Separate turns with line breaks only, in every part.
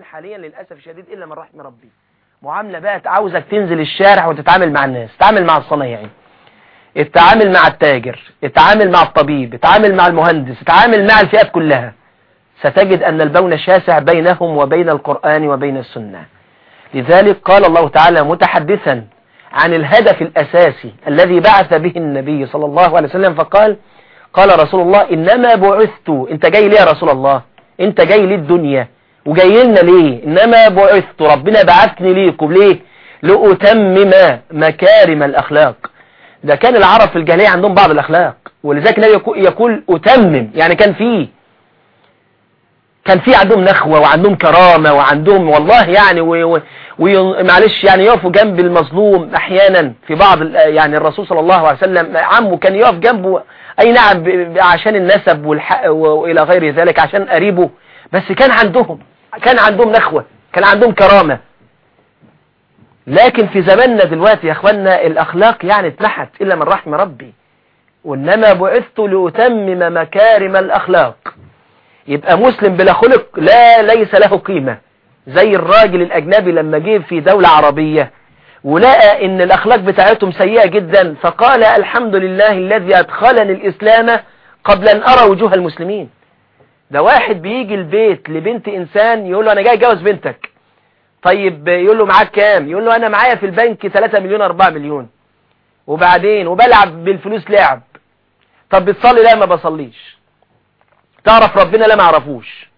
حاليا للأسف الشديد إلا من رحم ربي. معاملة بقى عاوزك تنزل الشارع وتتعامل مع الناس تتعامل مع الصنايعي التعامل مع التاجر التعامل مع الطبيب التعامل مع المهندس التعامل مع الفئات كلها. ستجد أن البون شاسع بينهم وبين القرآن وبين السنة. لذلك قال الله تعالى متحدثا عن الهدف الأساسي الذي بعث به النبي صلى الله عليه وسلم فقال قال رسول الله إنما بعثت أنت جاي ليه يا رسول الله؟ أنت جاي للدنيا. وجاي لنا ليه؟ إنما بعثت ربنا بعثني ليكم ليه؟ لأتمم مكارم الأخلاق. ده كان العرب في الجاهلية عندهم بعض الأخلاق. ولذلك النبي يقول أتمم. يعني كان فيه. كان في عندهم نخوة وعندهم كرامة وعندهم والله يعني ومعلش يعني يقفوا جنب المظلوم أحيانا في بعض يعني الرسول صلى الله عليه وسلم عمه كان يقف جنبه أي نعم عشان النسب والحق وإلى غير ذلك عشان قريبه. بس كان عندهم. كان عندهم نخوة كان عندهم كرامة. لكن في زماننا دلوقتي يا اخوانا الأخلاق يعني اتنحت إلا من رحم ربي. وإنما بعثت لأتمم مكارم الأخلاق. يبقى مسلم بلا خلق لا ليس له قيمة. زي الراجل الأجنبي لما جه في دولة عربية ولقى إن الأخلاق بتاعتهم سيئة جدا فقال الحمد لله الذي أدخلني الإسلام قبل أن أرى وجوه المسلمين. ده واحد بيجي البيت لبنت إنسان يقول له أنا جاي أتجوز بنتك. طيب يقول له معاك كام؟ يقول له أنا معايا في البنك 3 مليون 4 مليون. وبعدين؟ وبلعب بالفلوس لعب. طب بتصلي؟ لا ما بصليش. تعرف ربنا لا ما اعرفوش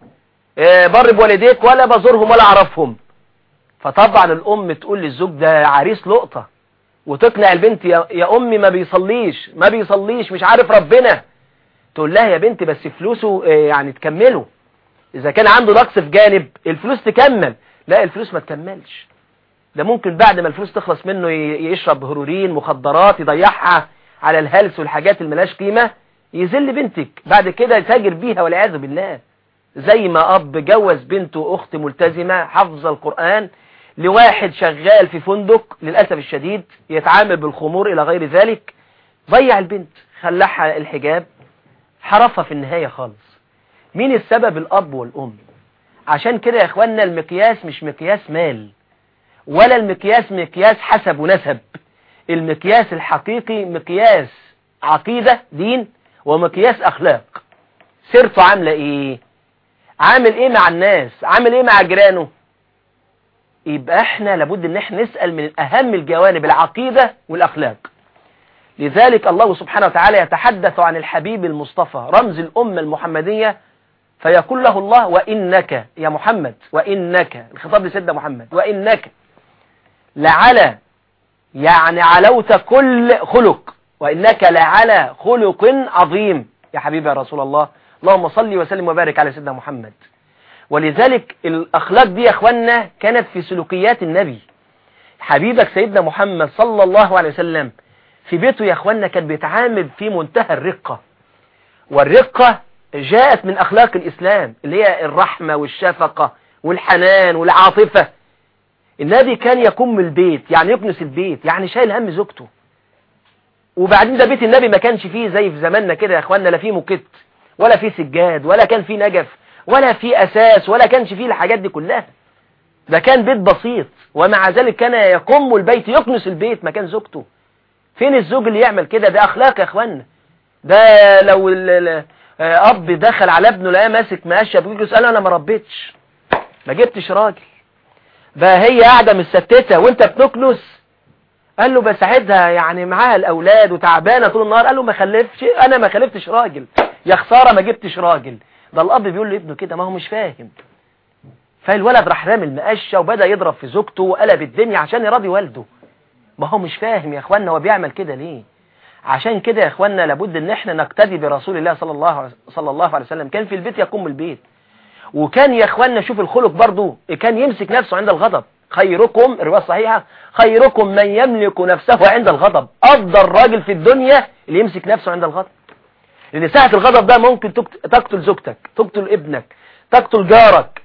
إيه بر بوالديك ولا بزورهم ولا أعرفهم. فطبعا الأم تقول للزوج ده عريس لقطة. وتقنع البنت يا أمي ما بيصليش ما بيصليش مش عارف ربنا. تقول لها يا بنتي بس فلوسه يعني تكمله. إذا كان عنده نقص في جانب الفلوس تكمل. لا الفلوس ما تكملش. ده ممكن بعد ما الفلوس تخلص منه يشرب هرورين مخدرات يضيعها على الهلس والحاجات اللي قيمة يذل بنتك. بعد كده يتاجر بيها والعياذ بالله. زي ما أب جوز بنته أخت ملتزمة حفظ القرآن لواحد شغال في فندق للأسف الشديد يتعامل بالخمور إلى غير ذلك. ضيع البنت خلعها الحجاب. حرفها في النهاية خالص. مين السبب الأب والأم؟ عشان كده يا إخواننا المقياس مش مقياس مال ولا المقياس مقياس حسب ونسب. المقياس الحقيقي مقياس عقيدة دين ومقياس أخلاق. سيرته عاملة إيه؟ عامل إيه مع الناس؟ عامل إيه مع جيرانه؟ يبقى إحنا لابد إن إحنا نسأل من أهم الجوانب العقيدة والأخلاق. لذلك الله سبحانه وتعالى يتحدث عن الحبيب المصطفى رمز الأمة المحمدية فيقول له الله وإنك يا محمد وإنك الخطاب لسيدنا محمد وإنك لعلى يعني علوت كل خلق وإنك لعلى خلق عظيم. يا حبيبي يا رسول الله اللهم صل وسلم وبارك على سيدنا محمد. ولذلك الأخلاق دي يا أخوانا كانت في سلوكيات النبي. حبيبك سيدنا محمد صلى الله عليه وسلم في بيته يا أخوانا كان بيتعامل في منتهى الرقة. والرقة جاءت من أخلاق الإسلام اللي هي الرحمة والشفقة والحنان والعاطفة. النبي كان يقوم البيت يعني يكنس البيت يعني شايل هم زوجته. وبعدين ده بيت النبي ما كانش فيه زي في زماننا كده يا أخوانا لا فيه موكيت ولا فيه سجاد ولا كان فيه نجف ولا فيه أساس ولا كانش فيه الحاجات دي كلها. ده كان بيت بسيط ومع ذلك كان يقوم البيت يكنس البيت مكان زوجته. فين الزوج اللي يعمل كده؟ ده أخلاق يا أخوانا ده لو أب دخل على ابنه لقاه ماسك مقشة بيجي يساله أنا ما ربيتش. ما جبتش راجل. بقى هي قاعدة مستتتة وأنت بتكنس. قال له بساعدها يعني معاها الأولاد وتعبانة طول النهار. قال له ما خلفتش أنا ما خلفتش راجل. يا خسارة ما جبتش راجل. ده الأب بيقول لابنه كده ما هو مش فاهم. فالولد راح رامي المقشة وبدأ يضرب في زوجته وقلب الدنيا عشان يراضي والده. ما هو مش فاهم يا اخوانا هو بيعمل كده ليه؟ عشان كده يا اخوانا لابد إن إحنا نقتدي برسول الله صلى الله صلى الله عليه وسلم. كان في البيت يقوم البيت. وكان يا اخوانا شوف الخلق برضه كان يمسك نفسه عند الغضب. خيركم الرواية الصحيحة خيركم من يملك نفسه عند الغضب. أفضل راجل في الدنيا اللي يمسك نفسه عند الغضب. لأن ساعة الغضب ده ممكن تقتل زوجتك تقتل ابنك تقتل جارك.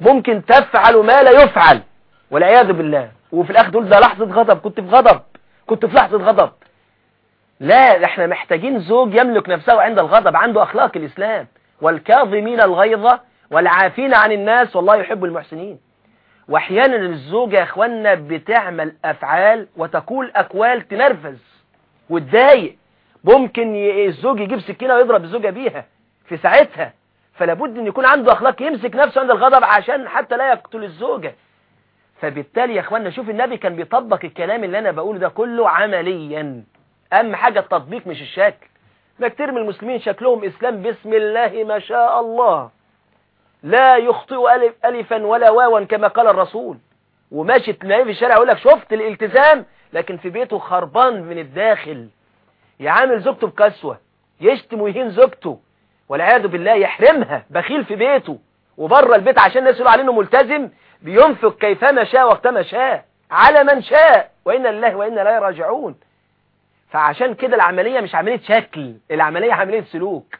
ممكن تفعل ما لا يفعل. والعياذ بالله. وفي الآخر تقول ده لحظة غضب. كنت في غضب. كنت في لحظة غضب. لا إحنا محتاجين زوج يملك نفسه عند الغضب عنده أخلاق الإسلام. والكاظمين الغيظ والعافين عن الناس والله يحب المحسنين. وأحيانا الزوجة يا اخوانا بتعمل أفعال وتقول أقوال تنرفز وتضايق. ممكن الزوج يجيب سكينة ويضرب الزوجة بيها في ساعتها. فلابد إن يكون عنده أخلاق يمسك نفسه عند الغضب عشان حتى لا يقتل الزوجة. فبالتالي يا اخوانا شوف النبي كان بيطبق الكلام اللي أنا بقوله ده كله عمليا. أهم حاجة التطبيق مش الشكل. ده كتير من المسلمين شكلهم إسلام بسم الله ما شاء الله. لا يخطئ ألف ألفا ولا واوا كما قال الرسول. وماشي تلاقيه في الشارع يقول لك شفت الالتزام لكن في بيته خربان من الداخل. يعامل زوجته بكسوة. يشتم ويهين زوجته. والعياذ بالله يحرمها. بخيل في بيته. وبره البيت عشان الناس يقولوا عليه إنه ملتزم. بينفق كيفما شاء وقتما شاء على من شاء وإن الله وإن لا راجعون. فعشان كده العملية مش عملية شكل العملية عملية سلوك.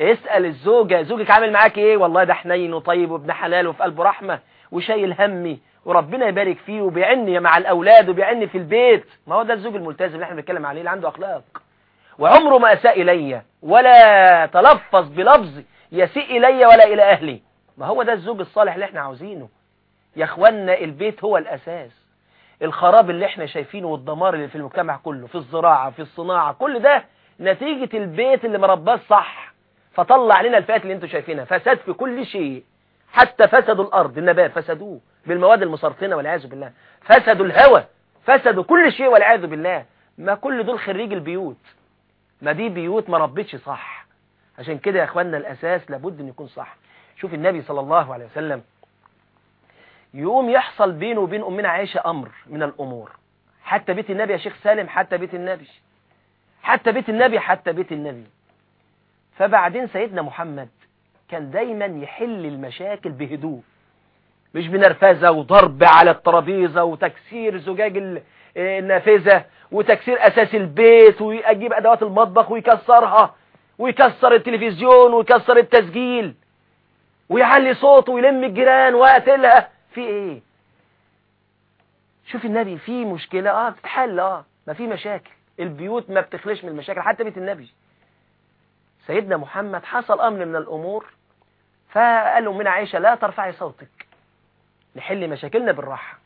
اسأل الزوجة زوجك عامل معاك إيه؟ والله ده حنين وطيب وابن حلال وفي قلبه رحمة وشايل همي وربنا يبارك فيه وبيعني مع الأولاد وبيعني في البيت. ما هو ده الزوج الملتزم اللي إحنا بنتكلم عليه اللي عنده أخلاق. وعمره ما أساء إلي ولا تلفظ بلفظ يسيء إلي ولا إلى أهلي. ما هو ده الزوج الصالح اللي إحنا عاوزينه. يا اخوانا البيت هو الأساس. الخراب اللي إحنا شايفينه والدمار اللي في المجتمع كله في الزراعة في الصناعة كل ده نتيجة البيت اللي مرباه صح. فطلع لنا الفئات اللي أنتم شايفينها. فساد في كل شيء. حتى فسدوا الأرض النبات فسدوه بالمواد المسرطنة والعياذ بالله. فسدوا الهواء فسدوا كل شيء والعياذ بالله. ما كل دول خريج البيوت. ما دي بيوت ما ربتش صح. عشان كده يا اخوانا الأساس لابد إن يكون صح. شوف النبي صلى الله عليه وسلم يقوم يحصل بينه وبين أمنا عائشة أمر من الأمور. حتى بيت النبي يا شيخ سالم حتى بيت النبي. حتى بيت النبي حتى بيت النبي. فبعدين سيدنا محمد كان دايما يحل المشاكل بهدوء. مش بنرفزة وضرب على الترابيزة وتكسير زجاج النافذة وتكسير أساس البيت ويجيب أدوات المطبخ ويكسرها ويكسر التلفزيون ويكسر التسجيل ويعلي صوته ويلم الجيران وقتلها في إيه؟ شوف النبي في مشكلة آه بتتحل آه ما في مشاكل. البيوت ما بتخلش من المشاكل حتى بيت النبي. سيدنا محمد حصل أمر من الأمور فقال له من عائشة لا ترفعي صوتك. نحل مشاكلنا بالراحة.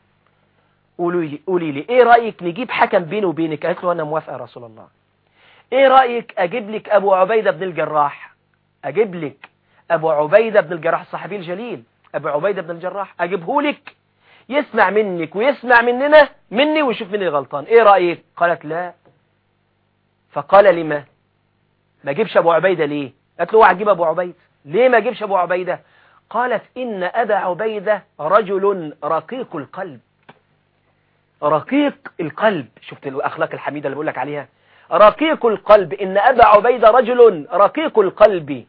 قولي لي قولي لي إيه رأيك نجيب حكم بيني وبينك؟ قالت له أنا موافقة يا رسول الله. إيه رأيك أجيب لك أبو عبيدة بن الجراح؟ أجيب لك أبو عبيدة بن الجراح الصحابي الجليل. أبو عبيدة بن الجراح أجيبه لك. يسمع منك ويسمع مننا مني ويشوف مني الغلطان. إيه رأيك؟ قالت لا. فقال لما؟ ما جيبش أبو عبيدة ليه؟ قالت له أوعى تجيب أبو عبيدة ليه ما جيبش أبو عبيدة؟ قالت إن أبا عبيدة رجل رقيق القلب. رقيق القلب. شفت الأخلاق الحميدة اللي بقول لك عليها؟ رقيق القلب. إن أبا عبيدة رجل رقيق القلب.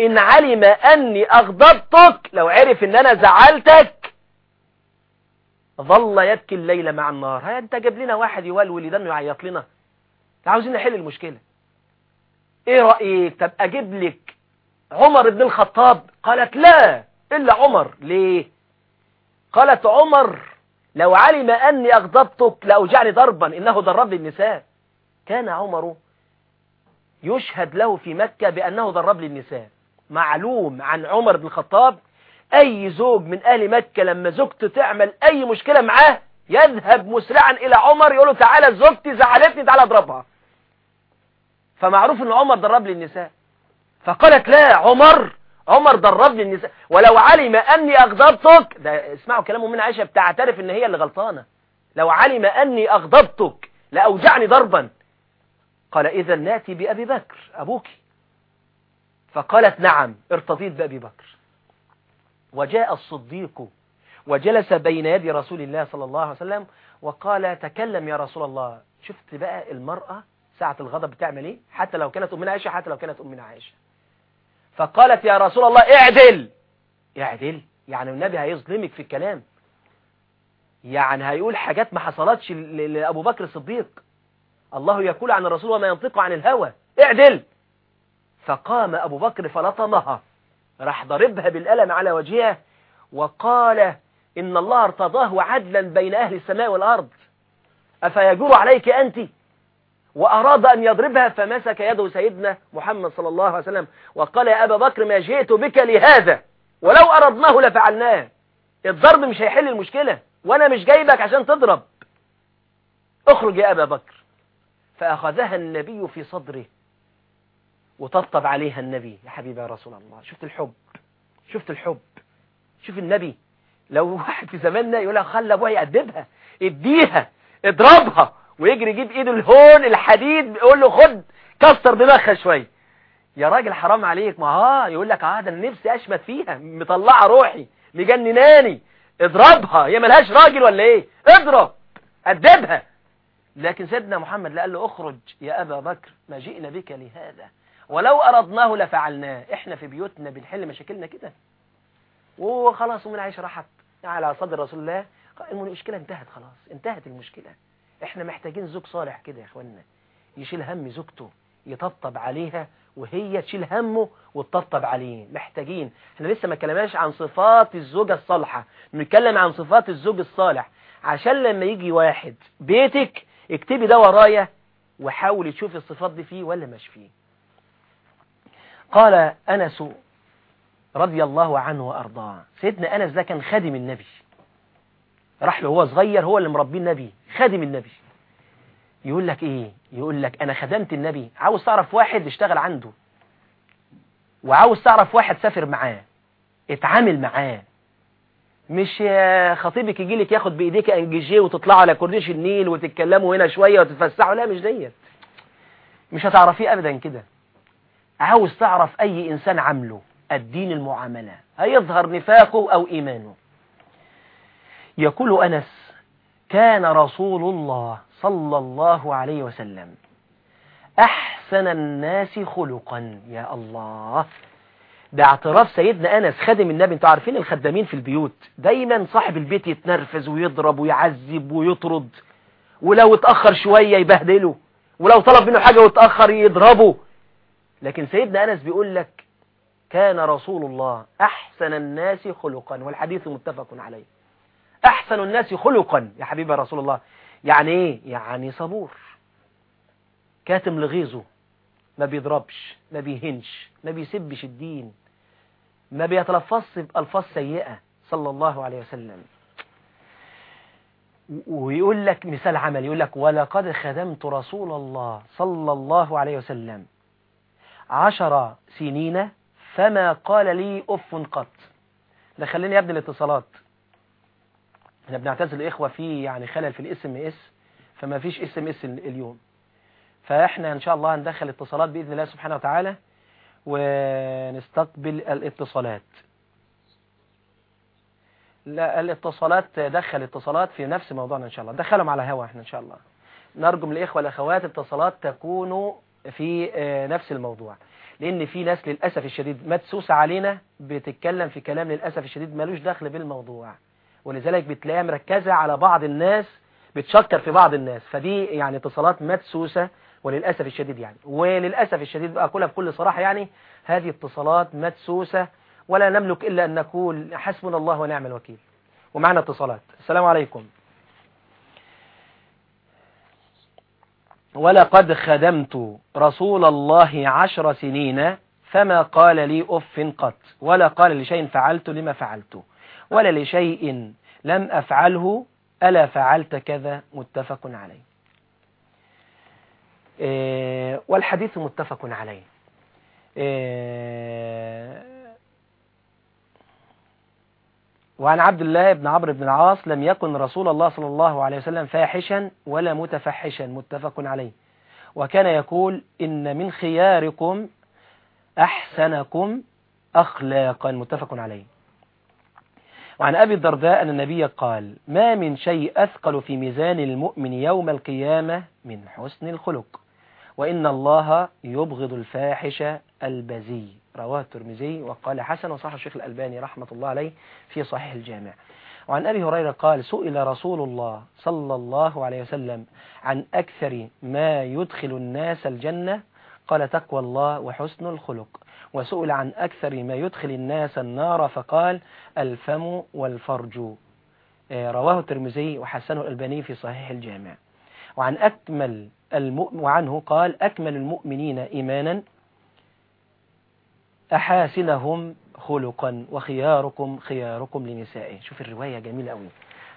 إن علم أني أغضبتك لو عرف أن أنا زعلتك ظل يبكي الليل مع النار. ها أنت جاب لنا واحد يولول يدنه يعيط لنا. عاوزين نحل المشكلة. إيه رأيك؟ طب أجيب لك عمر بن الخطاب. قالت لا إلا عمر. ليه؟ قالت عمر لو علم أني أغضبتك لأوجعني ضربا إنه ضرب النساء. كان عمر يشهد له في مكة بأنه ضرب للنساء معلوم عن عمر بن الخطاب أي زوج من أهل مكة لما زوجته تعمل أي مشكلة معاه يذهب مسرعا إلى عمر يقول له تعالى زوجتي زعلتني تعالى اضربها. فمعروف أن عمر ضرب للنساء فقالت لا عمر عمر ضرب للنساء ولو علم أني أغضبتك ده اسمعوا كلامه من عائشة بتعترف أن هي اللي غلطانة. لو علم أني أغضبتك لأوجعني ضربا. قال إذا ناتي بأبي بكر أبوك. فقالت نعم ارتضيت بأبي بكر. وجاء الصديق وجلس بين يدي رسول الله صلى الله عليه وسلم وقال تكلم يا رسول الله. شفت بقى المرأة ساعة الغضب بتعمل إيه؟ حتى لو كانت أمنا عائشة حتى لو كانت أمنا عائشة. فقالت يا رسول الله اعدل. اعدل؟ يعني النبي هيظلمك في الكلام. يعني هيقول حاجات ما حصلتش لأبو بكر الصديق. الله يقول عن الرسول وما ينطق عن الهوى. اعدل. فقام أبو بكر فلطمها راح ضربها بالألم على وجهها وقال إن الله ارتضاه عدلا بين أهل السماء والأرض. أفيجور عليك أنت؟ وأراد أن يضربها فمسك يده سيدنا محمد صلى الله عليه وسلم وقال يا أبا بكر ما جئت بك لهذا؟ ولو أردناه لفعلناه. الضرب مش هيحل المشكلة. وأنا مش جايبك عشان تضرب. اخرج يا أبا بكر. فأخذها النبي في صدره. وطبطب عليها النبي. يا حبيبي يا رسول الله شفت الحب؟ شفت الحب؟ شوف النبي. لو واحد في زماننا يقول لها خلى ابوها يأدبها اديها اضربها ويجري يجيب إيده الهون الحديد يقول له خد كسر دماغها شوية يا راجل حرام عليك. ما ها يقول لك آه ده نفسي اشمت فيها مطلعة روحي مجنناني اضربها. هي ملهاش راجل ولا إيه؟ اضرب أدبها. لكن سيدنا محمد قال له اخرج يا أبا بكر ما جئنا بك لهذا. ولو اردناه لفعلناه. إحنا في بيوتنا بنحل مشاكلنا كده. وخلاص ومن عايش راحت على صدر رسول الله. المشكلة انتهت خلاص انتهت المشكلة. إحنا محتاجين زوج صالح كده يا اخوانا يشيل هم زوجته يطبطب عليها وهي تشيل همه وتطبطب عليه. محتاجين. إحنا لسه ما كلمناش عن صفات الزوجة الصالحة. بنتكلم عن صفات الزوج الصالح. عشان لما يجي واحد بيتك اكتبي ده ورايا وحاولي تشوفي الصفات دي فيه ولا مش فيه. قال أنس رضي الله عنه وأرضاه. سيدنا أنس ده كان خادم النبي. راح له هو صغير هو اللي مربيه النبي خادم النبي. يقول لك إيه؟ يقول لك أنا خدمت النبي. عاوز تعرف واحد اشتغل عنده. وعاوز تعرف واحد سافر معاه. اتعامل معاه. مش خطيبك يجي لك ياخد بإيديك انجيجيه وتطلعوا على كورنيش النيل وتتكلموا هنا شوية وتتفسحوا. لا مش ديت. مش هتعرفيه ابدا كده. عاوز تعرف أي إنسان عامله الدين المعاملة. هيظهر نفاقه أو إيمانه. يقول أنس كان رسول الله صلى الله عليه وسلم أحسن الناس خلقا. يا الله. ده اعتراف سيدنا أنس خادم النبي. أنتوا عارفين الخدامين في البيوت دايما صاحب البيت يتنرفز ويضرب ويعذب ويطرد ولو اتأخر شوية يبهدله ولو طلب منه حاجة واتأخر يضربه. لكن سيدنا أنس بيقول لك كان رسول الله أحسن الناس خلقا والحديث متفق عليه. أحسن الناس خلقا يا حبيبي رسول الله. يعني إيه؟ يعني صبور. كاتم لغيظه ما بيضربش ما بيهنش ما بيسبش الدين ما بيتلفظش بألفاظ سيئة صلى الله عليه وسلم. ويقول لك مثال عمل يقول لك ولقد خدمت رسول الله صلى الله عليه وسلم عشر سنين فما قال لي أف قط. ده خليني ابني الاتصالات. إحنا بنعتذر الإخوة في يعني خلل في ال SMS فما فيش SMS اليوم. فإحنا إن شاء الله هندخل اتصالات بإذن الله سبحانه وتعالى ونستقبل الاتصالات. لا الاتصالات دخل اتصالات في نفس موضوعنا إن شاء الله. دخلهم على هوا إحنا إن شاء الله. نرجو من الاخوه والاخوات اتصالات تكون في نفس الموضوع. لأن في ناس للأسف الشديد مدسوسة علينا بتتكلم في كلام للأسف الشديد ملوش دخل بالموضوع. ولذلك بتلاقيها مركزة على بعض الناس بتشكر في بعض الناس. فدي يعني اتصالات مدسوسة وللأسف الشديد يعني. وللأسف الشديد أقولها بكل صراحة يعني هذه اتصالات مدسوسة. ولا نملك إلا أن نقول حسبنا الله ونعم الوكيل. ومعنا اتصالات. السلام عليكم. ولقد خدمت رسول الله عشر سنين فما قال لي أف قط ولا قال لشيء فعلت لما فعلت ولا لشيء لم أفعله ألا فعلت كذا؟ متفق عليه. إيه والحديث متفق عليه إيه وعن عبد الله بن عمرو بن العاص لم يكن رسول الله صلى الله عليه وسلم فاحشا ولا متفحشا متفق عليه. وكان يقول إن من خياركم أحسنكم أخلاقا. متفق عليه. وعن أبي الدرداء أن النبي قال ما من شيء أثقل في ميزان المؤمن يوم القيامة من حسن الخلق. وإن الله يبغض الفاحش البزي رواه الترمذي وقال حسن وصح الشيخ الألباني رحمة الله عليه في صحيح الجامع. وعن أبي هريرة قال سئل رسول الله صلى الله عليه وسلم عن أكثر ما يدخل الناس الجنة؟ قال تقوى الله وحسن الخلق. وسئل عن أكثر ما يدخل الناس النار فقال الفم والفرج. رواه الترمذي وحسنه الألباني في صحيح الجامع. وعن أكمل المؤمن وعنه قال أكمل المؤمنين إيمانا أحاسنهم خلقا وخياركم خياركم لنسائه. شوف الرواية جميلة قوي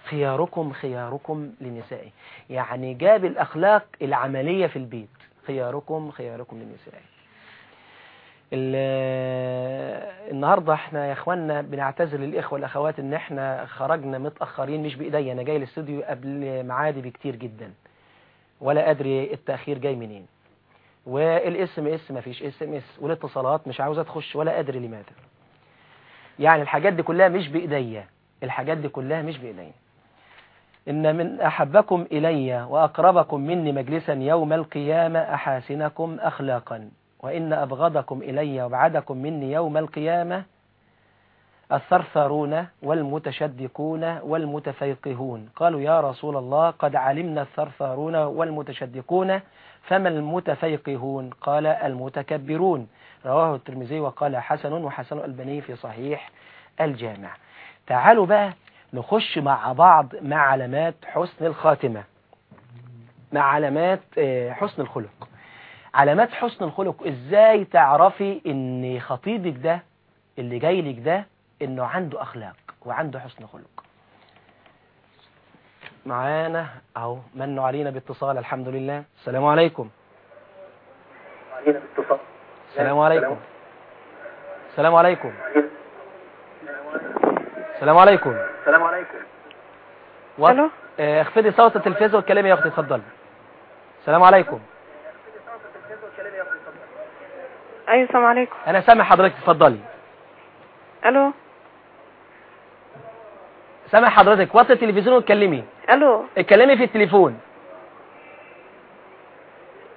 خياركم خياركم لنسائه. يعني جاب الأخلاق العملية في البيت. خياركم خياركم لنسائه. النهاردة إحنا يا اخوانا بنعتذر للإخوة والأخوات إن إحنا خرجنا متأخرين مش بإيدي أنا جاي الاستوديو قبل معادي بكتير جدا. ولا أدري التأخير جاي منين. وال SMS ما فيش SMS والاتصالات مش عاوزة تخش ولا أدري لماذا. يعني الحاجات دي كلها مش بإيديا. الحاجات دي كلها مش بإيديا. إن من أحبكم إلي وأقربكم مني مجلسا يوم القيامة أحاسنكم أخلاقا. وإن أبغضكم إلي وأبعدكم مني يوم القيامة الثرثرون والمتشدقون والمتفيقهون. قالوا يا رسول الله قد علمنا الثرثرون والمتشدقون فما المتفيقهون؟ قال المتكبرون. رواه الترمذي وقال حسن وحسن البني في صحيح الجامع. تعالوا بقى نخش مع بعض مع علامات حسن الخاتمة. مع علامات آه، حسن الخلق. علامات حسن الخلق إزاي تعرفي إن خطيبك ده اللي جاي لك ده إنه عنده أخلاق وعنده حسن خلق. معانا اهو منوا علينا باتصال الحمد لله. السلام عليكم. علينا باتصال. السلام عليكم. السلام عليكم. السلام عليكم. السلام عليكم. ألو؟ آه، اخفضي صوت التلفزيون واتكلمي يا أختي اتفضلي السلام عليكم.
أيوه السلام عليكم.
أنا سامع حضرتك اتفضلي
ألو؟
سامع حضرتك وطي التلفزيون واتكلمي.
ألو.
اتكلمي في التليفون.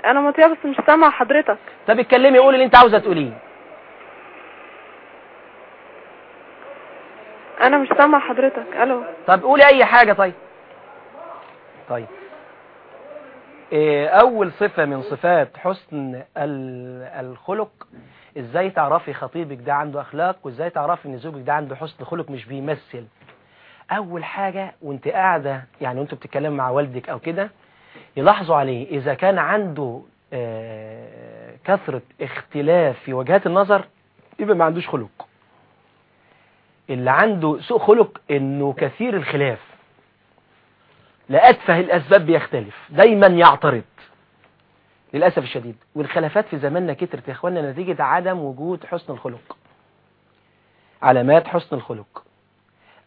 أنا مطيع بس مش سامع حضرتك.
طب اتكلمي قولي اللي انت عاوزة تقوليه.
أنا مش سامع حضرتك. ألو.
طب قولي أي حاجة طيب. طيب. إيه، أول صفة من صفات حسن الخلق إزاي تعرفي خطيبك ده عنده أخلاق وإزاي تعرفي إن زوجك ده عنده حسن خلق مش بيمثل؟ أول حاجة وأنت قاعدة يعني وانت بتتكلم مع والدك أو كده يلاحظوا عليه إذا كان عنده آه، كثرة اختلاف في وجهات النظر يبقى ما عندوش خلق. اللي عنده سوء خلق إنه كثير الخلاف. لأتفه الأسباب بيختلف دايما يعترض. للأسف الشديد. والخلافات في زماننا كترت يا اخوانا نتيجة عدم وجود حسن الخلق. علامات حسن الخلق.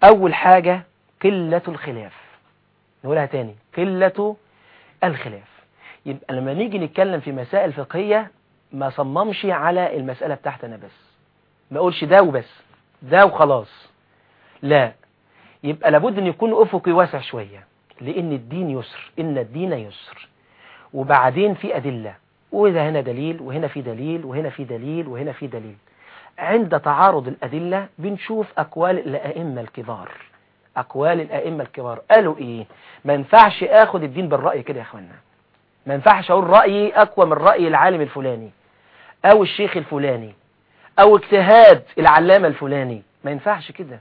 أول حاجة قلة الخلاف. نقولها تاني قلة الخلاف. يبقى لما نيجي نتكلم في مسائل فقهية ما صممش على المسألة بتاعتنا بس. ما أقولش ده وبس ده وخلاص. لا يبقى لابد إن يكون أفقي واسع شوية لأن الدين يسر إن الدين يسر. وبعدين في أدلة وإذا هنا دليل وهنا في دليل وهنا في دليل وهنا في دليل. عند تعارض الأدلة بنشوف أقوال الأئمة الكبار. أقوال الأئمة الكبار. قالوا إيه؟ ما ينفعش أخد الدين بالرأي. كده يا أخوانا. ما ينفعش أقول رأيي أقوى من رأي العالم الفلاني أو الشيخ الفلاني أو اجتهاد العلامة الفلاني. ما ينفعش كده.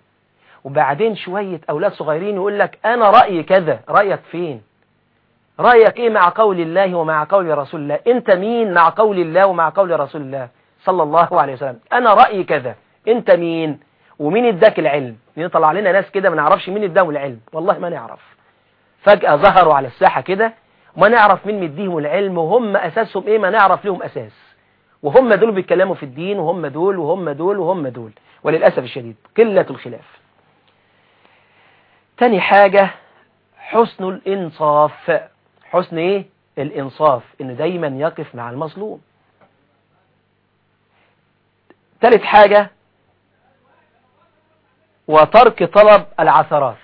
وبعدين شوية أولاد صغيرين يقول لك أنا رأيي كذا. رأيك فين؟ رأيك إيه مع قول الله ومع قول رسول الله؟ أنت مين مع قول الله ومع قول رسول الله؟ صلى الله عليه وسلم. أنا رأيي كذا. أنت مين؟ ومين اداك العلم؟ يطلع لنا ناس كده ما نعرفش مين اداهم العلم. والله ما نعرف. فجأة ظهروا على الساحة كده وما نعرف مين مديهم العلم وهم أساسهم إيه؟ ما نعرف لهم أساس. وهم دول بيتكلموا في الدين وهم دول وهم دول وهم دول. وللأسف الشديد قلة الخلاف. تاني حاجة حسن الإنصاف. حسن إيه؟ الإنصاف. إنه دايما يقف مع المظلوم. تالت حاجة وترك طلب العثرات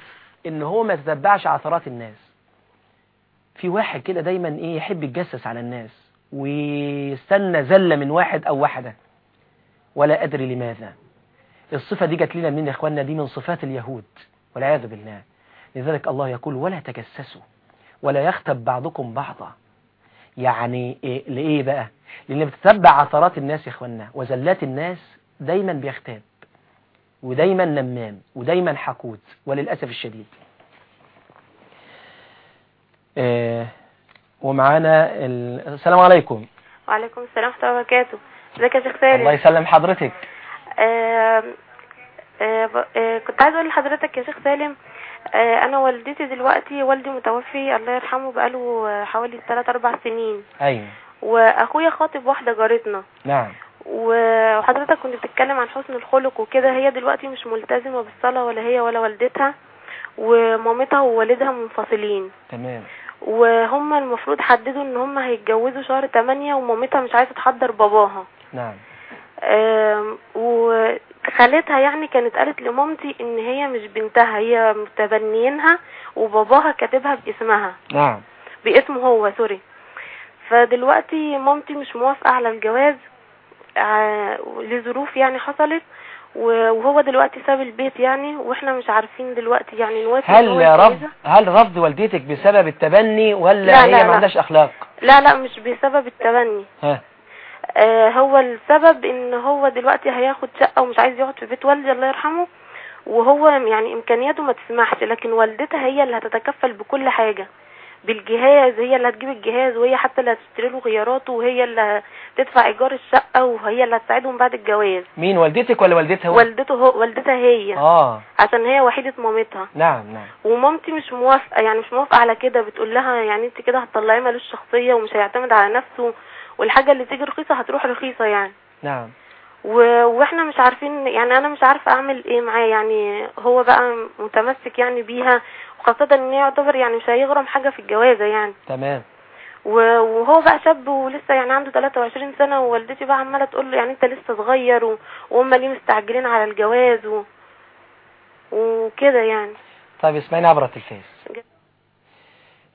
إن هو ما يتتبعش عثرات الناس. في واحد كده دايما إيه يحب يتجسس على الناس ويستنى زلة من واحد أو واحدة. ولا أدري لماذا. الصفة دي جت لنا من يا إخواننا دي من صفات اليهود والعياذ بالله. لذلك الله يقول ولا تجسسوا ولا يختب بعضكم بعضا. يعني إيه لإيه بقى؟ لأن بتتبع عثرات الناس يا إخواننا وزلات الناس دايما بيختاب ودايما نمام ودايما حقود وللأسف الشديد. آه ومعانا ال... السلام عليكم.
وعليكم السلام ورحمة الله وبركاته. ازيك يا شيخ سالم؟
الله يسلم حضرتك.
آه آه آه كنت عايز أقول لحضرتك يا شيخ سالم أنا والدتي دلوقتي والدي متوفي الله يرحمه بقاله آه، حوالي 3 4 سنين.
أيوه.
وأخويا خاطب واحدة جارتنا.
نعم.
و- وحضرتك كنت بتتكلم عن حسن الخلق وكده. هي دلوقتي مش ملتزمة بالصلاة ولا هي ولا والدتها. ومامتها ووالدها منفصلين.
تمام.
وهم المفروض حددوا إن هم هيتجوزوا شهر 8 ومامتها مش عايزة تحضر باباها.
نعم.
آم، وخالتها يعني كانت قالت لمامتي إن هي مش بنتها هي متبنيينها وباباها كاتبها باسمها.
نعم.
باسمه هو سوري. فدلوقتي مامتي مش موافقة على الجواز ع- لظروف يعني حصلت وهو دلوقتي ساب البيت يعني وإحنا مش عارفين دلوقتي يعني نوافق
هل رفض. هل رفض والدتك بسبب التبني ولا
لا،
هي
لا،
ما
لا.
عندهاش أخلاق؟
لا لا مش بسبب التبني.
ها.
آه هو السبب إن هو دلوقتي هياخد شقة ومش عايز يقعد في بيت والدي الله يرحمه وهو يعني إمكانياته ما تسمحش لكن والدتها هي اللي هتتكفل بكل حاجة بالجهاز هي اللي هتجيب الجهاز وهي حتى اللي هتشتري له غياراته وهي اللي هتدفع إيجار الشقة وهي اللي هتساعدهم بعد الجواز.
مين والدتك ولا والدتها هو؟
والدته هو والدتها هي.
آه.
عشان هي وحيدة مامتها.
نعم نعم.
ومامتي مش موافقة يعني مش موافقة على كده بتقول لها يعني أنت كده هتطلعيه مالوش شخصية ومش هيعتمد على نفسه والحاجة اللي تيجي رخيصة هتروح رخيصة يعني.
نعم.
و... وإحنا مش عارفين يعني أنا مش عارفة أعمل إيه معاه يعني هو بقى متمسك يعني بيها وخاصة إن يعتبر يعني مش هيغرم حاجة في الجوازة يعني.
تمام.
و- وهو بقى شاب ولسه يعني عنده 23 سنة ووالدتي بقى عمالة تقول له يعني أنت لسه صغير و... وهم ليه مستعجلين على الجواز و... وكده يعني.
طيب اسمعيني عبر التلفاز.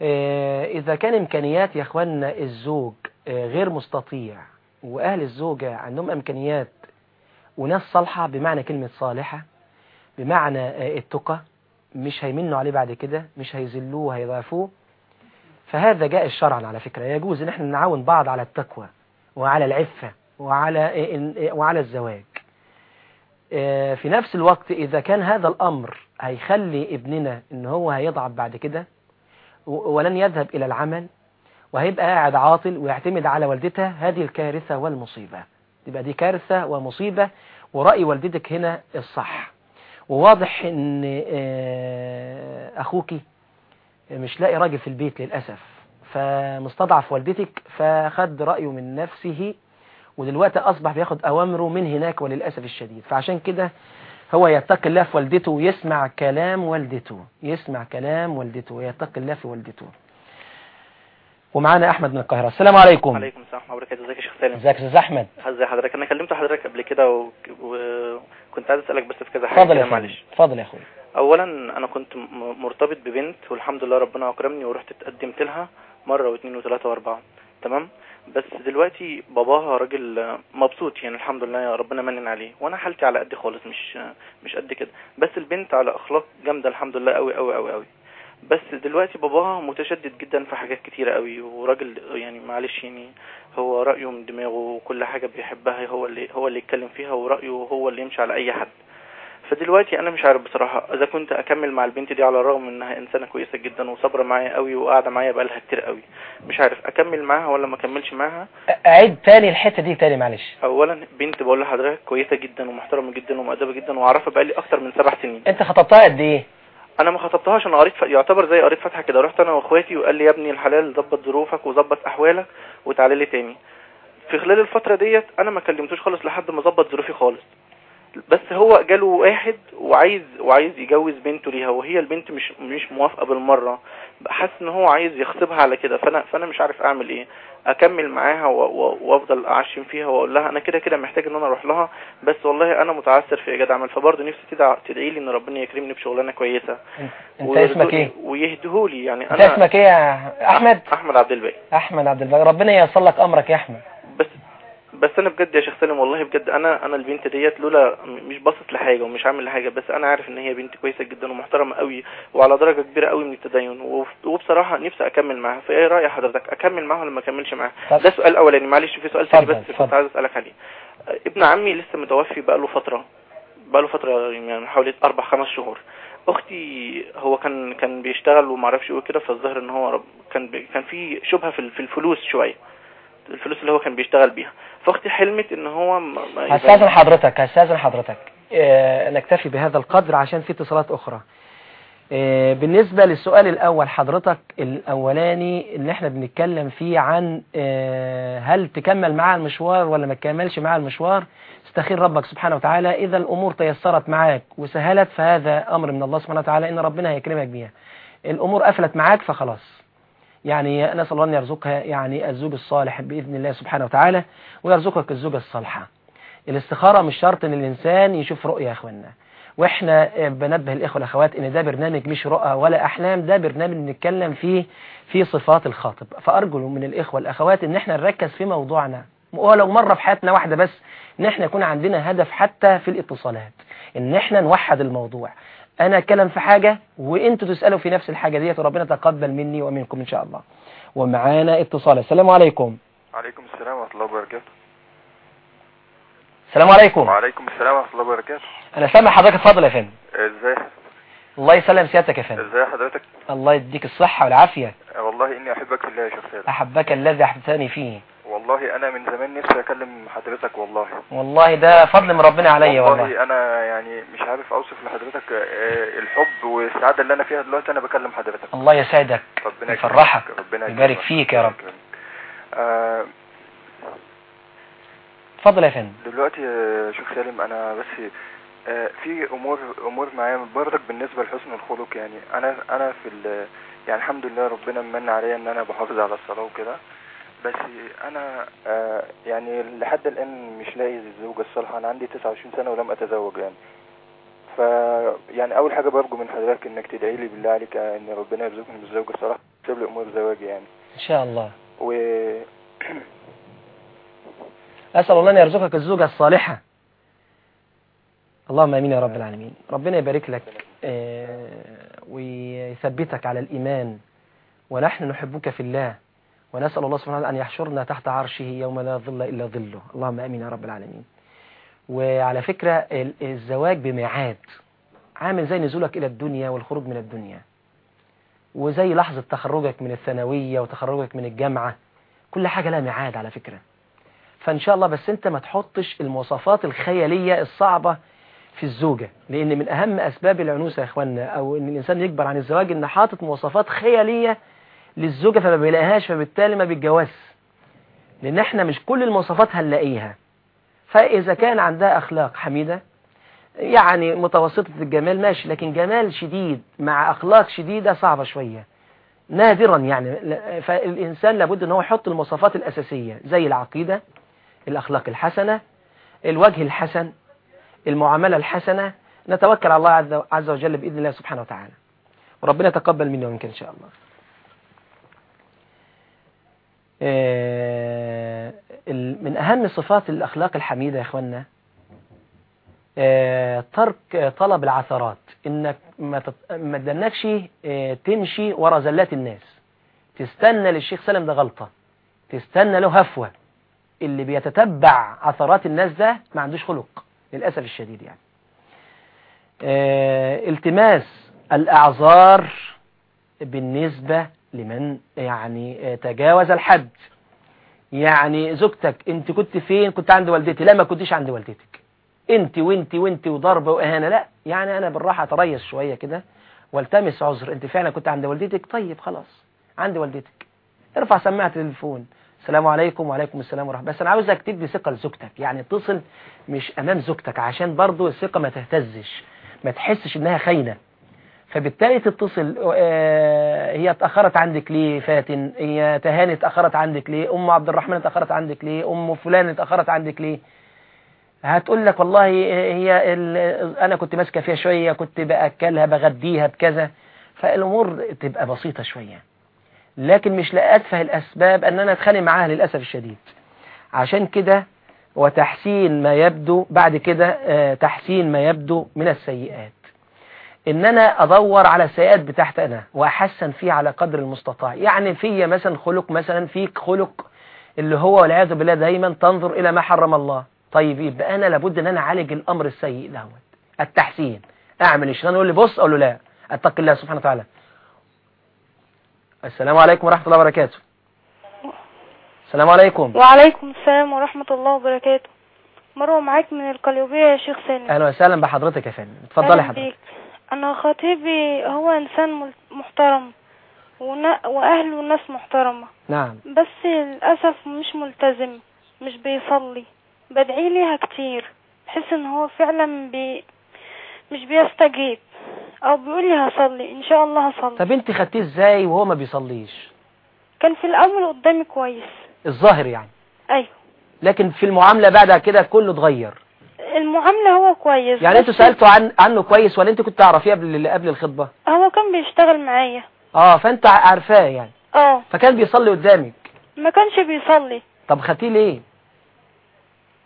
آه، إذا كان إمكانيات يا أخوانا الزوج غير مستطيع وأهل الزوجة عندهم إمكانيات وناس صالحة بمعنى كلمة صالحة بمعنى آه، التقى مش هيمنوا عليه بعد كده مش هيذلوه وهيضعفوه. فهذا جائز شرعا على فكرة. يجوز إن إحنا نعاون بعض على التقوى وعلى العفة وعلى آه، وعلى الزواج. آه، في نفس الوقت إذا كان هذا الأمر هيخلي ابننا إن هو هيضعف بعد كده ولن يذهب إلى العمل وهيبقى قاعد عاطل ويعتمد على والدتها هذه الكارثة والمصيبة. تبقى دي كارثة ومصيبة ورأي والدتك هنا الصح. وواضح إن آه، أخوكي مش لاقي راجل في البيت للأسف فمستضعف والدتك فخد رأيه من نفسه ودلوقتي أصبح بياخد أوامره من هناك وللأسف الشديد. فعشان كده هو يتقي الله في والدته ويسمع كلام والدته يسمع كلام والدته ويتقي الله في والدته. ومعانا أحمد من القاهرة. السلام عليكم.
عليكم السلام ورحمة الله وبركاته. ازيك يا شيخ سالم؟
ازيك يا أستاذ أحمد؟
ازي حضرتك. أنا كلمت حضرتك قبل كده و- وكنت عايز أسألك بس في كذا حاجة
اتفضل يا فندم
معلش.
اتفضل يا أخوي
اولا أنا كنت مرتبط ببنت والحمد لله ربنا أكرمني ورحت اتقدمت لها مرة واثنين وثلاثه وأربعة. تمام؟ بس دلوقتي باباها راجل مبسوط يعني الحمد لله ربنا منن عليه. وأنا حالتي على قد خالص مش مش قد كده. بس البنت على أخلاق جامدة الحمد لله قوي قوي قوي قوي بس دلوقتي باباها متشدد جدا في حاجات كتيرة قوي وراجل يعني معلش يعني هو رأيه من دماغه وكل حاجة بيحبها هو اللي هو اللي يتكلم فيها ورأيه هو اللي يمشي على أي حد. فدلوقتي أنا مش عارف بصراحة إذا كنت أكمل مع البنت دي على الرغم إنها إنسانة كويسة جدا وصابرة معايا قوي وقاعدة معايا بقالها كتير قوي. مش عارف أكمل معاها ولا ما أكملش معاها؟
أعيد تاني الحتة دي تاني معلش.
اولا بنت بقول لحضرتك كويسة جدا ومحترمة جدا ومؤدبة جدا واعرفها بقالي أكتر من سبع سنين.
أنت خطبتها قد إيه؟
أنا ما خطبتهاش أنا قريت ف... يعتبر زي قريت فتحة كده. رحت أنا وإخواتي وقال لي يا ابني الحلال ظبط ظروفك وظبط أحوالك وتعالى لي تاني. في خلال الفترة ديت أنا ما كلمتوش خالص لحد ما ظبط ظروفي خالص. بس هو جاله واحد وعايز وعايز يجوز بنته ليها وهي البنت مش مش موافقة بالمرة. حاسس إن هو عايز يغصبها على كده فانا فأنا مش عارف أعمل إيه. أكمل معاها وأفضل أعشم فيها وأقول لها أنا كده كده محتاج إن أنا أروح لها بس والله أنا متعثر في ايجاد عمل فبرضه نفسي تدعي تدعي لي إن ربنا يكرمني بشغلانة كويسة.
أنت اسمك إيه؟
ويهدهولي يعني
أنت
أنا
اسمك إيه يا أحمد؟
أحمد عبد الباقي.
أحمد عبد الباقي. ربنا ييسر لك أمرك يا أحمد.
بس أنا بجد يا شيخ سالم والله بجد أنا أنا البنت ديت لولا مش باصص لحاجة ومش عامل لحاجه بس أنا عارف إن هي بنت كويسة جدا ومحترمة قوي وعلى درجة كبيرة قوي من التدين وبصراحة نفسي أكمل معاها. فايه رأي حضرتك؟ أكمل معاها ولا ما أكملش معاها. ده سؤال أولاني معلش في سؤال ثاني بس. كنت عايز أسألك عليه. ابن عمي لسه متوفي بقاله فترة بقاله فترة يعني حوالي أربع خمس شهور. أختي هو كان كان بيشتغل وما أعرفش إيه كده فالظاهر إن هو كان كان في شبهة في الفلوس شوية. الفلوس اللي هو كان بيشتغل بيها. فأختي حلمت إن هو
هستأذن حضرتك هستأذن حضرتك. آه، نكتفي بهذا القدر عشان في اتصالات أخرى. آه، بالنسبة للسؤال الأول حضرتك الأولاني اللي إحنا بنتكلم فيه عن آه، هل تكمل معاه المشوار ولا ما تكملش معاه المشوار؟ استخير ربك سبحانه وتعالى. إذا الأمور تيسرت معاك وسهلت فهذا أمر من الله سبحانه وتعالى إن ربنا هيكرمك بيها. الأمور قفلت معاك فخلاص. يعني نسأل الله أن يرزقها يعني الزوج الصالح بإذن الله سبحانه وتعالى ويرزقك الزوجة الصالحة. الاستخارة مش شرط إن الإنسان يشوف رؤية يا إخوانا. وإحنا بنبه الإخوة والأخوات إن ده برنامج مش رؤى ولا أحلام ده برنامج نتكلم فيه في صفات الخاطب. فأرجو من الإخوة والأخوات إن إحنا نركز في موضوعنا. ولو مرة في حياتنا واحدة بس إن إحنا يكون عندنا هدف حتى في الاتصالات. إن إحنا نوحد الموضوع. أنا أتكلم في حاجة وأنتوا تسألوا في نفس الحاجة ديت وربنا تقبل مني ومنكم إن شاء الله. ومعانا اتصال. السلام عليكم.
عليكم السلام ورحمة الله وبركاته.
السلام عليكم.
وعليكم السلام ورحمة الله وبركاته.
أنا سامع حضرتك اتفضل يا فندم.
إزاي؟
الله يسلم سيادتك يا فندم.
إزاي حضرتك؟
الله يديك الصحة والعافية.
والله إني أحبك في الله يا شيخ سالم
أحبك الذي أحببتني فيه.
والله أنا من زمان نفسي أكلم حضرتك والله.
والله ده فضل من ربنا عليا والله
أنا يعني مش عارف أوصف لحضرتك آه، الحب والسعادة اللي أنا فيها دلوقتي أنا بكلم حضرتك.
الله يسعدك
ربنا
يفرحك
ربنا
يبارك فيك يا رب.
آه،
اتفضل يا فندم.
دلوقتي يا شيخ سالم أنا بس آه، في أمور أمور معايا برضك بالنسبة لحسن الخلق يعني. أنا أنا في يعني الحمد لله ربنا من عليا إن أنا بحافظ على الصلاة وكده. بس أنا آه، يعني لحد الآن مش لاقي الزوجه الصالحه أنا عندي 29 سنة ولم أتزوج يعني. ف يعني أول حاجة برجو من حضرتك إنك تدعي لي بالله عليك إن ربنا يرزقني بالزوجه الصالحه تسيب لي أمور زواجي يعني.
إن شاء الله.
و
أسأل الله أن يرزقك الزوجة الصالحة. اللهم آمين يا رب العالمين. ربنا يبارك لك آه، ويثبتك على الإيمان. ونحن نحبك في الله. ونسأل الله سبحانه وتعالى أن يحشرنا تحت عرشه يوم لا ظل إلا ظله. اللهم آمين يا رب العالمين. وعلى فكرة ال- الزواج بميعاد عامل زي نزولك إلى الدنيا والخروج من الدنيا. وزي لحظة تخرجك من الثانوية وتخرجك من الجامعة. كل حاجة لها ميعاد على فكرة. فإن شاء الله بس أنت ما تحطش المواصفات الخيالية الصعبة في الزوجة. لأن من أهم أسباب العنوسة يا إخواننا أو إن الإنسان يكبر عن الزواج إن حاطط مواصفات خيالية للزوجة فما بيلاقيهاش فبالتالي ما بيتجوزش. لأن إحنا مش كل المواصفات هنلاقيها. فإذا كان عندها أخلاق حميدة يعني متوسطة الجمال ماشي لكن جمال شديد مع أخلاق شديدة صعبة شوية. نادرا يعني فالإنسان لابد أن هو يحط المواصفات الأساسية زي العقيدة الأخلاق الحسنة الوجه الحسن المعاملة الحسنة. نتوكل على الله عز- وجل بإذن الله سبحانه وتعالى. وربنا يتقبل منا ومنك إن شاء الله. ال- من أهم صفات الأخلاق الحميدة يا إخوانا آه، ترك آه، طلب العثرات. إنك ما تدنكش آه، تمشي ورا زلات الناس. تستنى للشيخ سلم ده غلطة. تستنى له هفوة. اللي بيتتبع عثرات الناس ده ما عندوش خلق للأسف الشديد يعني. آه، التماس الأعذار بالنسبة لمن يعني آه، تجاوز الحد. يعني زوجتك انت كنت فين؟ كنت عند والدتي. لا ما كنتش عند والدتك. انت وانت وانت وضرب وإهانة. لا يعني أنا بالراحة اتريث شوية كده. والتمس عذر. انت فعلا كنت عند والدتك؟ طيب خلاص. عند والدتك. ارفع سماعة التليفون. السلام عليكم وعليكم السلام ورحمة بس أنا عاوزك تدي ثقة لزوجتك. يعني اتصل مش أمام زوجتك عشان برضو الثقة ما تهتزش. ما تحسش إنها خاينة. فبالتالي تتصل آه، هي اتأخرت عندك ليه فاتن؟ هي تهاني اتأخرت عندك ليه؟ أم عبد الرحمن اتأخرت عندك ليه؟ أم فلان اتأخرت عندك ليه؟ هتقول لك والله هي أنا كنت ماسكة فيها شوية كنت بأكلها بغديها بكذا. فالأمور تبقى بسيطة شوية. لكن مش لأتفه الأسباب أن أنا أتخانق معاها للأسف الشديد. عشان كده وتحسين ما يبدو بعد كده آه، تحسين ما يبدو من السيئات. إن أنا أدور على السيئات بتاعتي أنا وأحسن فيه على قدر المستطاع. يعني في مثلا خلق مثلا فيك خلق اللي هو والعياذ بالله دايما تنظر إلى ما حرم الله. طيب يبقى أنا لابد إن أنا أعالج الأمر السيء دوت. التحسين. أعمل الشيطان يقول لي بص أقول له لا. اتق الله سبحانه وتعالى. السلام عليكم ورحمة الله وبركاته. السلام عليكم.
وعليكم السلام ورحمة الله وبركاته. مروة معاك من القليوبية يا شيخ سالم.
أهلا وسهلا بحضرتك يا فندم. اتفضلي حضرتك.
أنا خطيبي هو إنسان مل- محترم ونا- وأهله ناس محترمة.
نعم.
بس للأسف مش ملتزم مش بيصلي. بدعي ليها كتير بحس إن هو فعلا بي مش بيستجيب. أو بيقول لي هصلي إن شاء الله هصلي
طب أنت خدتيه إزاي وهو ما بيصليش؟
كان في الأول قدامي كويس.
الظاهر يعني.
أيوه.
لكن في المعاملة بعد كده كله اتغير.
المعاملة هو كويس
يعني
أنتوا
سألتوا عن عنه كويس ولا انت كنت تعرفيه قبل قبل الخطبة؟
هو كان بيشتغل معايا.
آه فانت عارفاه يعني.
آه.
فكان بيصلي قدامك.
ما كانش بيصلي.
طب خدتيه ليه؟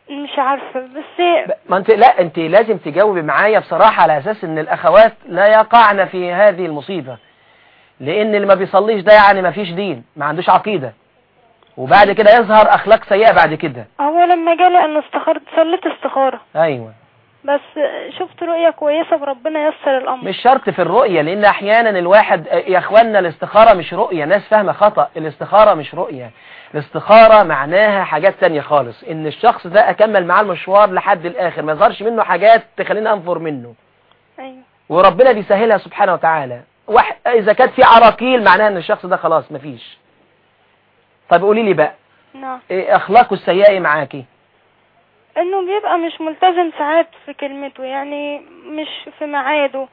مش عارفة بس
ما انت لا انت لازم تجاوبي معايا بصراحة على أساس إن الأخوات لا يقعن في هذه المصيبة. لأن اللي ما بيصليش ده يعني ما فيش دين ما عندوش عقيدة. وبعد كده يظهر أخلاق سيئة بعد كده.
هو لما جالي أنا استخرت صليت استخارة.
أيوه.
بس شفت رؤية كويسة وربنا يسر الأمر.
مش شرط في الرؤية لأن أحيانا الواحد يا اخوانا الاستخارة مش رؤية. ناس فاهمة خطأ. الاستخارة مش رؤية. الاستخارة معناها حاجات تانية خالص. إن الشخص ده أكمل معاه المشوار لحد الآخر. ما يظهرش منه حاجات تخليني أنفر منه.
أيوه.
وربنا بيسهلها سبحانه وتعالى. وح... إذا كانت في عراقيل معناها إن الشخص ده خلاص مفيش طب قولي لي بقى.
نعم.
إيه أخلاقه السيئة إيه معاكي؟
إنه بيبقى مش ملتزم ساعات في كلمته يعني مش في ميعاده.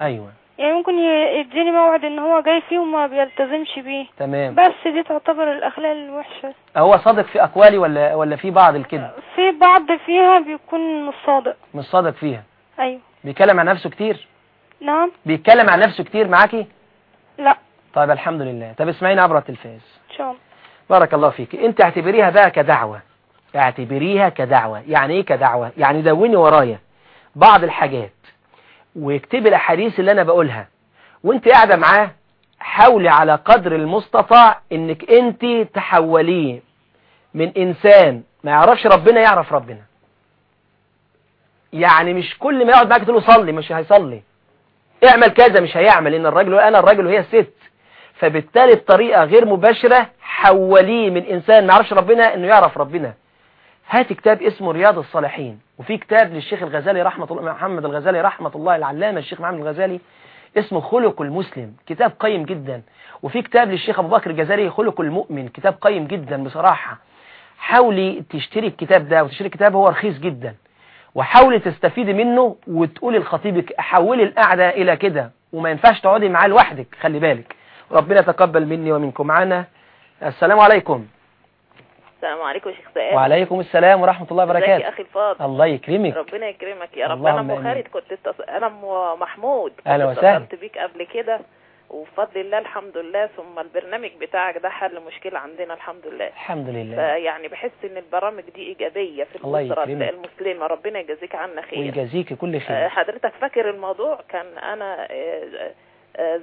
أيوه.
يعني ممكن يديني موعد إن هو جاي فيه وما بيلتزمش بيه.
تمام.
بس دي تعتبر الأخلاق الوحشة.
هو صادق في أقوالي ولا ولا في بعض الكذب؟
في بعض فيها بيكون مش صادق.
مش صادق فيها.
أيوه.
بيتكلم عن نفسه كتير؟
نعم.
بيتكلم عن نفسه كتير معاكي؟
لا.
طيب الحمد لله. طب اسمعيني عبر التلفاز.
إن شاء الله.
بارك الله فيك. انت اعتبريها بقى كدعوة. اعتبريها كدعوة. يعني إيه كدعوة؟ يعني دوني ورايا بعض الحاجات واكتبي الأحاديث اللي أنا بقولها. وانت قاعدة معاه حاولي على قدر المستطاع إنك انت تحوليه من إنسان ما يعرفش ربنا يعرف ربنا. يعني مش كل ما يقعد معاك تقول له صلي مش هيصلي. اعمل كذا مش هيعمل لأن الراجل أنا الراجل وهي الست. فبالتالي بطريقة غير مباشرة حوليه من إنسان ما يعرفش ربنا إنه يعرف ربنا. هات كتاب اسمه رياض الصالحين وفي كتاب للشيخ الغزالي رحمة الله محمد الغزالي رحمة الله العلامة الشيخ محمد الغزالي اسمه خلق المسلم. كتاب قيم جدا. وفي كتاب للشيخ أبو بكر الجزائري خلق المؤمن. كتاب قيم جدا بصراحة. حاولي تشتري الكتاب ده وتشتري الكتاب هو رخيص جدا. وحاولي تستفيدي منه وتقولي لخطيبك حولي القعدة إلى كده وما ينفعش تقعدي معاه لوحدك خلي بالك. ربنا يتقبل مني ومنكم. معنا السلام عليكم.
السلام عليكم يا شيخ سائل.
وعليكم السلام ورحمة الله
ازيك يا
وبركاته.
أخي الفاضل؟
الله يكرمك.
ربنا يكرمك يا رب. أنا
آمين.
خالد كنت اتص... أنا محمود.
أهلا وسهلا.
اتصلت بيك قبل كده وبفضل الله الحمد لله ثم البرنامج بتاعك ده حل مشكلة عندنا الحمد لله.
الحمد لله.
فيعني بحس إن البرامج دي إيجابية في
يكرمك.
المسلمة ربنا يجازيك عنا خير.
ويجازيك كل
آه،
خير
حضرتك فاكر الموضوع؟ كان أنا آه، آه،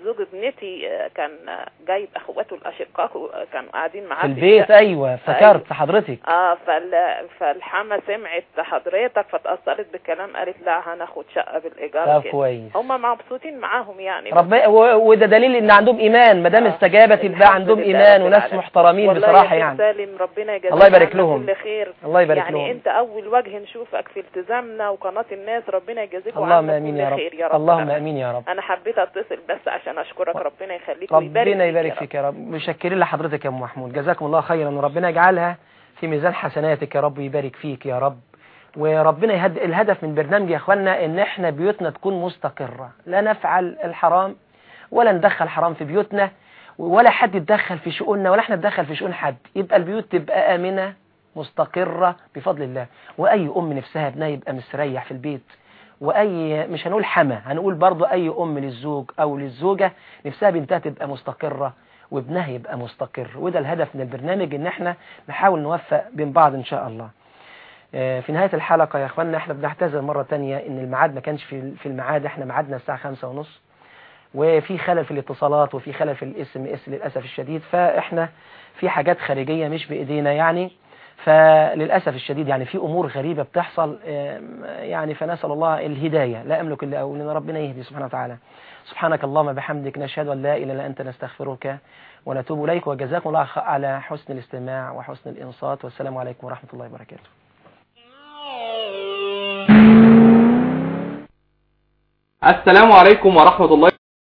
زوج ابنتي آه، كان آه، جايب أخواته الأشقاء آه، كانوا قاعدين معاه
في البيت
الشقة.
أيوة افتكرت حضرتك.
آه فال... فالحما سمعت حضرتك فتأثرت بالكلام قالت لا هناخد شقة بالإيجار
طب كويس.
هم مبسوطين معاهم يعني.
ربنا و- وده دليل إن عندهم إيمان. ما دام
آه.
استجابت يبقى عندهم
إيمان
وناس. محترمين
يا
يعني.
سالم ربنا يجازيك
الله يبارك لهم.
كل خير.
الله يبارك
يعني
لهم.
أنت أول وجه نشوفك في التزامنا وقناة الناس ربنا يجازيك
اللهم
وعنا
آمين
كل
يا رب.
خير يا رب.
اللهم. آمين يا رب.
أنا حبيت أتصل بس عشان أشكرك ربنا يخليك ويبارك
ربنا يبارك. فيك يا رب. مشكرين لحضرتك يا ام محمود. جزاكم الله خيرا وربنا يجعلها في ميزان حسناتك يا رب ويبارك فيك يا رب. وربنا يهد الهدف من برنامج يا اخوانا إن إحنا بيوتنا تكون مستقرة. لا نفعل الحرام ولا ندخل حرام في بيوتنا ولا حد يتدخل في شؤوننا ولا إحنا نتدخل في شؤون حد. يبقى البيوت تبقى آمنة مستقرة بفضل الله. وأي أم نفسها ابنها يبقى مستريح في البيت. وأي مش هنقول حما هنقول برضو أي أم للزوج أو للزوجة نفسها بنتها تبقى مستقرة وابنها يبقى مستقر. وده الهدف من البرنامج إن إحنا نحاول نوفق بين بعض إن شاء الله. آه، في نهاية الحلقة يا اخوانا إحنا بنعتذر مرة تانية إن الميعاد ما كانش في الميعاد. إحنا ميعادنا الساعة خمسة ونص. وفي خلل في الاتصالات وفي خلل في الإس إم إس للأسف الشديد. فإحنا في حاجات خارجية مش بإيدينا يعني. فللأسف الشديد يعني في أمور غريبة بتحصل يعني فنسأل الله الهداية. لا أملك إلا أن ربنا يهدي سبحانه وتعالى. سبحانك اللهم بحمدك نشهد أن لا إله إلا أنت نستغفرك ونتوب إليك وجزاكم الله على حسن الاستماع وحسن الإنصات. والسلام عليكم ورحمة الله وبركاته.
السلام عليكم ورحمة الله